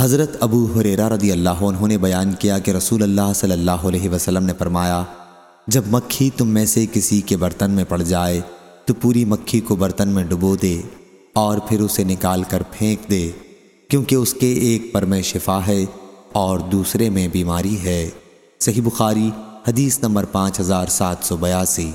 حضرت ابو حریرہ رضی اللہ عنہ نے بیان کیا کہ رسول اللہ صلی اللہ علیہ وسلم نے فرمایا، جب مکھی تم میں سے کسی کے برتن میں پڑ جائے، تو پوری مکھی کو برتن میں ڈبو دے اور پھر اسے نکال کر پھینک دے، کیونکہ اس کے ایک پر میں شفا ہے اور دوسرے میں بیماری ہے۔ صحیح بخاری، حدیث نمبر پانچ ہزار سات سو بیاسی۔